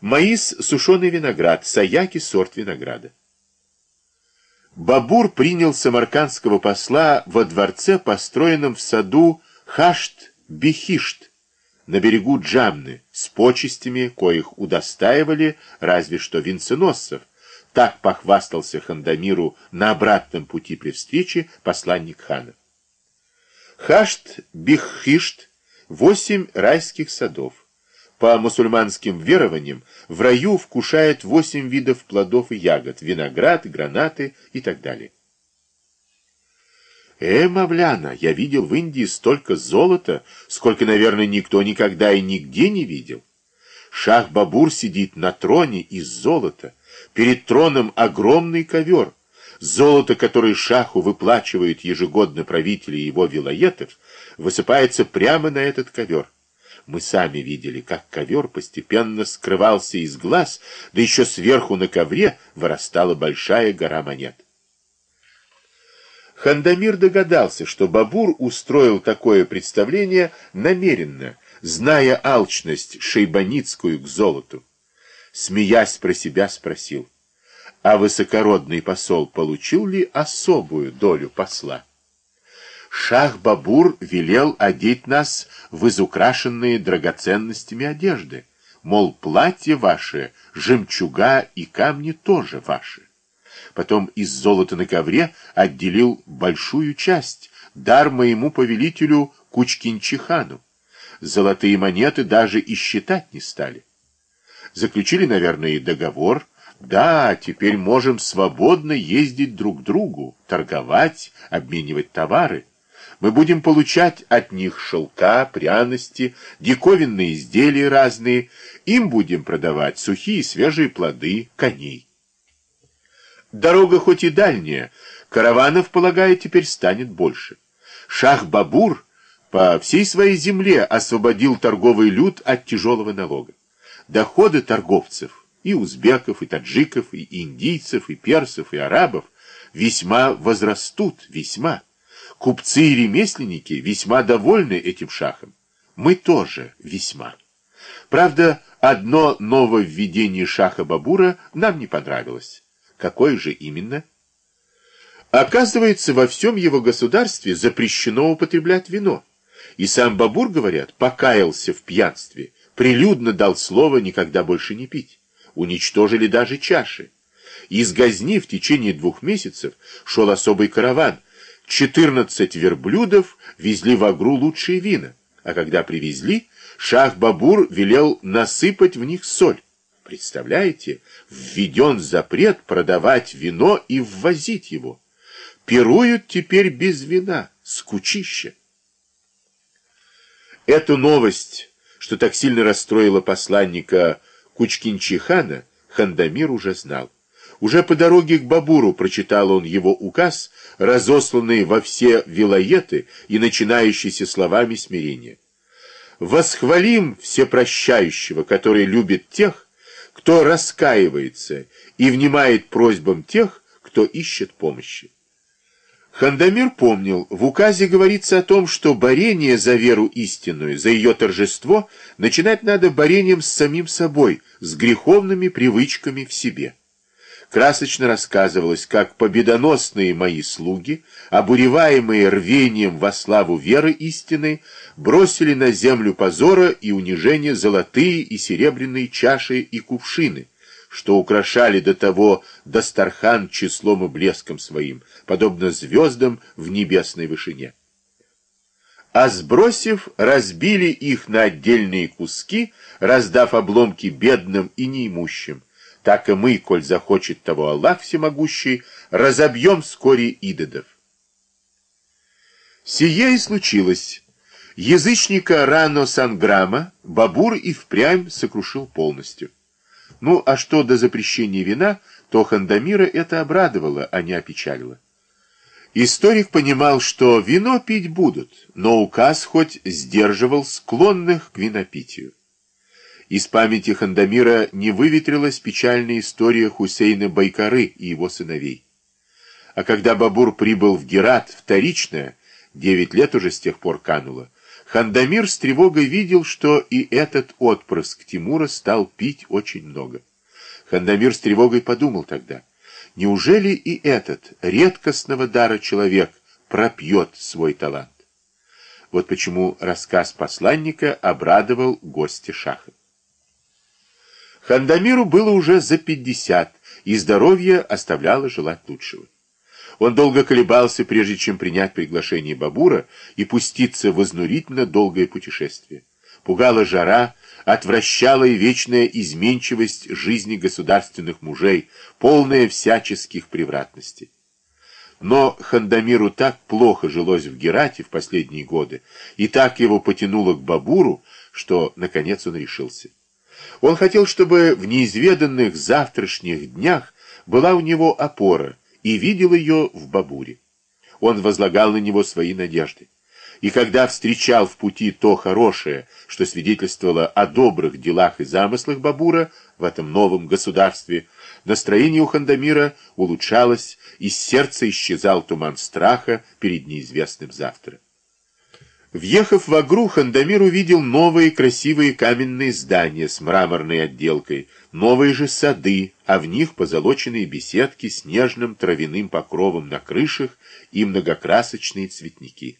Маис – сушеный виноград, саяки – сорт винограда. Бабур принял самаркандского посла во дворце, построенном в саду Хашт-Бихишт, на берегу Джамны, с почестями, коих удостаивали разве что венценосцев. Так похвастался Хандамиру на обратном пути при встрече посланник хана. Хашт-Бихишт – восемь райских садов. По мусульманским верованиям, в раю вкушает восемь видов плодов и ягод, виноград, гранаты и так далее. Э, Мавляна, я видел в Индии столько золота, сколько, наверное, никто никогда и нигде не видел. Шах-Бабур сидит на троне из золота. Перед троном огромный ковер. Золото, которое шаху выплачивают ежегодно правители его вилоетов, высыпается прямо на этот ковер. Мы сами видели, как ковер постепенно скрывался из глаз, да еще сверху на ковре вырастала большая гора монет. Хандамир догадался, что Бабур устроил такое представление намеренно, зная алчность шейбаницкую к золоту. Смеясь про себя, спросил, а высокородный посол получил ли особую долю посла? Шах-Бабур велел одеть нас в изукрашенные драгоценностями одежды. Мол, платье ваше, жемчуга и камни тоже ваши. Потом из золота на ковре отделил большую часть, дар моему повелителю Кучкинчихану. Золотые монеты даже и считать не стали. Заключили, наверное, и договор. Да, теперь можем свободно ездить друг к другу, торговать, обменивать товары мы будем получать от них шелка, пряности, диковинные изделия разные, им будем продавать сухие свежие плоды, коней. Дорога хоть и дальняя, караванов, полагаю, теперь станет больше. Шах-Бабур по всей своей земле освободил торговый люд от тяжелого налога. Доходы торговцев, и узбеков, и таджиков, и индийцев, и персов, и арабов, весьма возрастут, весьма. Купцы и ремесленники весьма довольны этим шахом. Мы тоже весьма. Правда, одно нововведение шаха Бабура нам не понравилось. Какое же именно? Оказывается, во всем его государстве запрещено употреблять вино. И сам Бабур, говорят, покаялся в пьянстве, прилюдно дал слово никогда больше не пить. Уничтожили даже чаши. Из Газни в течение двух месяцев шел особый караван – 14 верблюдов везли в Агру лучшие вина, а когда привезли, Шах-Бабур велел насыпать в них соль. Представляете, введен запрет продавать вино и ввозить его. Пируют теперь без вина, скучище. Эту новость, что так сильно расстроила посланника Кучкинчихана, Хандамир уже знал. Уже по дороге к Бабуру прочитал он его указ, разосланный во все вилоеты и начинающийся словами смирения. «Восхвалим всепрощающего, который любит тех, кто раскаивается и внимает просьбам тех, кто ищет помощи». Хандамир помнил, в указе говорится о том, что борение за веру истинную, за ее торжество, начинать надо борением с самим собой, с греховными привычками в себе красочно рассказывалось, как победоносные мои слуги, обуреваемые рвением во славу веры истины, бросили на землю позора и унижения золотые и серебряные чаши и кувшины, что украшали до того Дастархан числом и блеском своим, подобно звездам в небесной вышине. А сбросив, разбили их на отдельные куски, раздав обломки бедным и неимущим, так и мы, коль захочет того Аллах всемогущий, разобьем вскоре идодов. Сие и случилось. Язычника Рано Санграма Бабур и впрямь сокрушил полностью. Ну, а что до запрещения вина, то Хандамира это обрадовало, а не опечалило. Историк понимал, что вино пить будут, но указ хоть сдерживал склонных к винопитию. Из памяти Хандамира не выветрилась печальная история Хусейна Байкары и его сыновей. А когда Бабур прибыл в Герат вторично, девять лет уже с тех пор кануло, Хандамир с тревогой видел, что и этот отпрыск Тимура стал пить очень много. Хандамир с тревогой подумал тогда, неужели и этот редкостного дара человек пропьет свой талант? Вот почему рассказ посланника обрадовал гостя Шаха. Хандамиру было уже за пятьдесят, и здоровье оставляло желать лучшего. Он долго колебался, прежде чем принять приглашение Бабура и пуститься в изнурительно долгое путешествие. Пугала жара, отвращала и вечная изменчивость жизни государственных мужей, полная всяческих превратностей. Но Хандамиру так плохо жилось в Герате в последние годы, и так его потянуло к Бабуру, что, наконец, он решился. Он хотел, чтобы в неизведанных завтрашних днях была у него опора, и видел ее в Бабуре. Он возлагал на него свои надежды. И когда встречал в пути то хорошее, что свидетельствовало о добрых делах и замыслах Бабура в этом новом государстве, настроение у Хандамира улучшалось, из сердца исчезал туман страха перед неизвестным завтра. Въехав в Агру, Хандамир увидел новые красивые каменные здания с мраморной отделкой, новые же сады, а в них позолоченные беседки с нежным травяным покровом на крышах и многокрасочные цветники.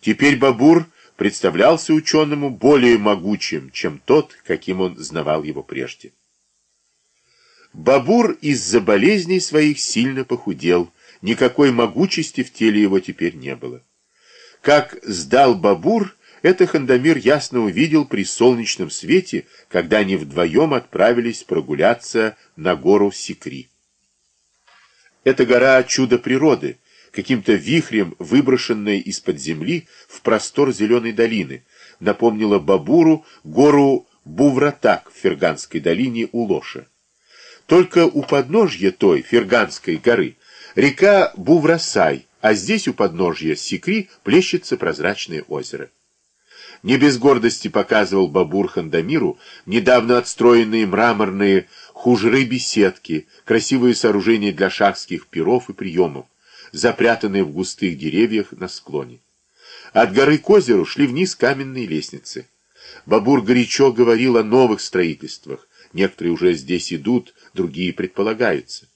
Теперь Бабур представлялся ученому более могучим, чем тот, каким он знавал его прежде. Бабур из-за болезней своих сильно похудел, никакой могучести в теле его теперь не было. Как сдал Бабур, это Хандамир ясно увидел при солнечном свете, когда они вдвоем отправились прогуляться на гору Сикри. Эта гора — чудо природы, каким-то вихрем выброшенная из-под земли в простор зеленой долины, напомнила Бабуру гору Бувратак в Ферганской долине у Лоша. Только у подножья той, Ферганской горы, река Буврасай, а здесь у подножья Сикри плещется прозрачное озеро. Не без гордости показывал Бабур Хандамиру недавно отстроенные мраморные хужры-беседки, красивые сооружения для шахских пиров и приемов, запрятанные в густых деревьях на склоне. От горы к озеру шли вниз каменные лестницы. Бабур горячо говорил о новых строительствах. Некоторые уже здесь идут, другие предполагаются.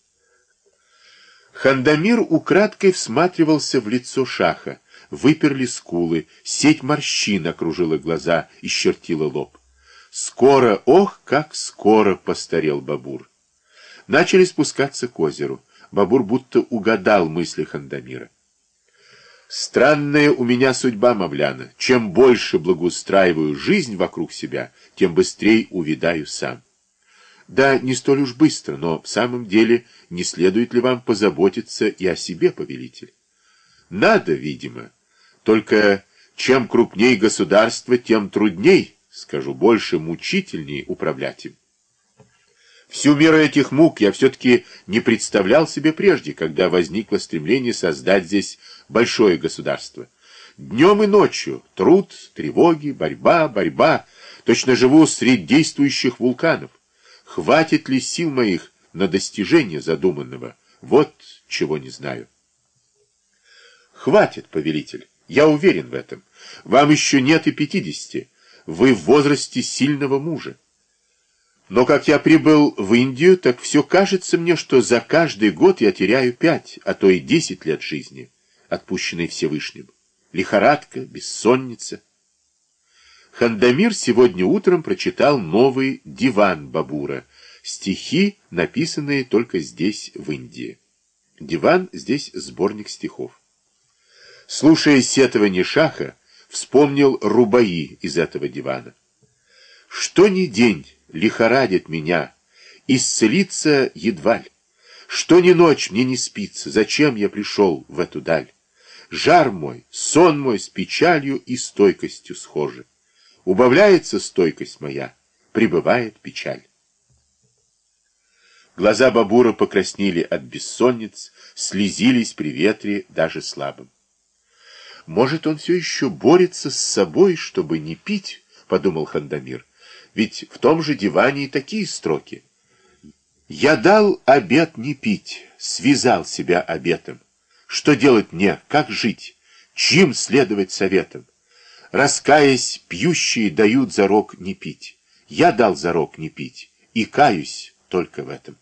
Хандамир украдкой всматривался в лицо шаха. Выперли скулы, сеть морщин окружила глаза и чертила лоб. Скоро, ох, как скоро постарел Бабур. Начали спускаться к озеру. Бабур будто угадал мысли Хандамира. Странная у меня судьба, Мавляна. Чем больше благоустраиваю жизнь вокруг себя, тем быстрее увядаю сам. Да, не столь уж быстро, но в самом деле не следует ли вам позаботиться и о себе, повелитель? Надо, видимо. Только чем крупней государство, тем трудней, скажу больше, мучительней управлять им. Всю меру этих мук я все-таки не представлял себе прежде, когда возникло стремление создать здесь большое государство. Днем и ночью труд, тревоги, борьба, борьба. Точно живу среди действующих вулканов. Хватит ли сил моих на достижение задуманного? Вот чего не знаю. Хватит, повелитель. Я уверен в этом. Вам еще нет и пятидесяти. Вы в возрасте сильного мужа. Но как я прибыл в Индию, так все кажется мне, что за каждый год я теряю пять, а то и десять лет жизни, отпущенной Всевышним. Лихорадка, бессонница. Хандамир сегодня утром прочитал новый «Диван Бабура», стихи, написанные только здесь, в Индии. «Диван» здесь сборник стихов. Слушая сетование Шаха, вспомнил Рубаи из этого дивана. «Что ни день лихорадит меня, исцелиться едва ли. Что ни ночь мне не спится, зачем я пришел в эту даль? Жар мой, сон мой с печалью и стойкостью схожи. Убавляется стойкость моя, прибывает печаль. Глаза Бабура покраснели от бессонниц, слезились при ветре даже слабым. Может, он все еще борется с собой, чтобы не пить, подумал Хандамир. Ведь в том же диване и такие строки. Я дал обет не пить, связал себя обетом. Что делать мне, как жить, чьим следовать советам? Раскаясь, пьющие дают зарок не пить. Я дал зарок не пить, и каюсь только в этом.